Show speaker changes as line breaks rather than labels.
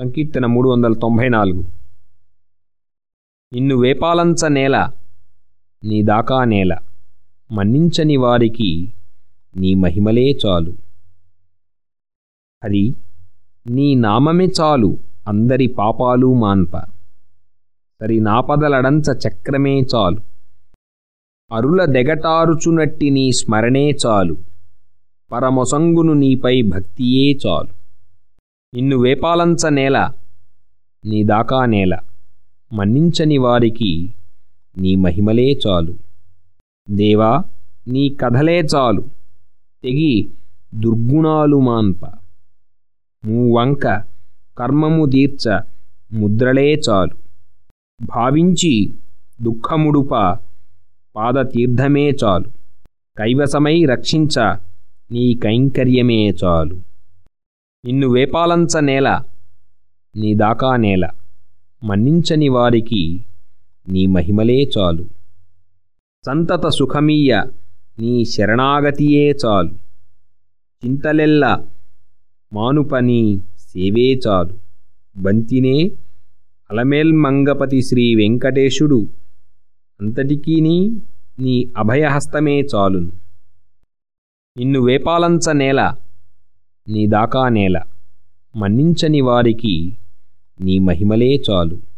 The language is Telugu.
సంకీర్తన మూడు వందల తొంభై నాలుగు. నిన్ను వేపాలంచ నేల నీ దాకా నేల మన్నించని వారికి నీ మహిమలే చాలు. హరి నీ నామమే చాలు అందరి పాపాలు మాన్ప. సరి నాపదలడంచ చక్రమే చాలు. అరుల దెగటారుచునట్టి నీ స్మరణే చాలు. పరమొసంగును నీపై భక్తియే చాలు. నిన్ను వేపాలంచ నేల నీ దాకా నేల. మన్నించని వారికి నీ మహిమలే చాలు. దేవా నీ కథలే చాలు. తెగి దుర్గుణాలు మాన్ప. మూవంక కర్మము తీర్చ ముద్రలే చాలు. భావించి దుఃఖముడుప పాదతీర్థమే చాలు. కైవసమై రక్షించ నీ కైంకర్యమే చాలు. నిన్ను వేపాలంచ నేల నీ దాకా నేల మన్నించని వారికి నీ మహిమలే చాలు. సంతత సుఖమీయ నీ శరణాగతియే చాలు. చింతలెల్ల మానుపని సేవే చాలు. బంతినే అలమేల్మంగపతి శ్రీ వెంకటేశుడు అంతటికీ నీ అభయహస్తమే చాలును. నిన్ను వేపాలంచ నేల నీ దాకా నేల. మన్నించని వారికి నీ మహిమలే చాలు.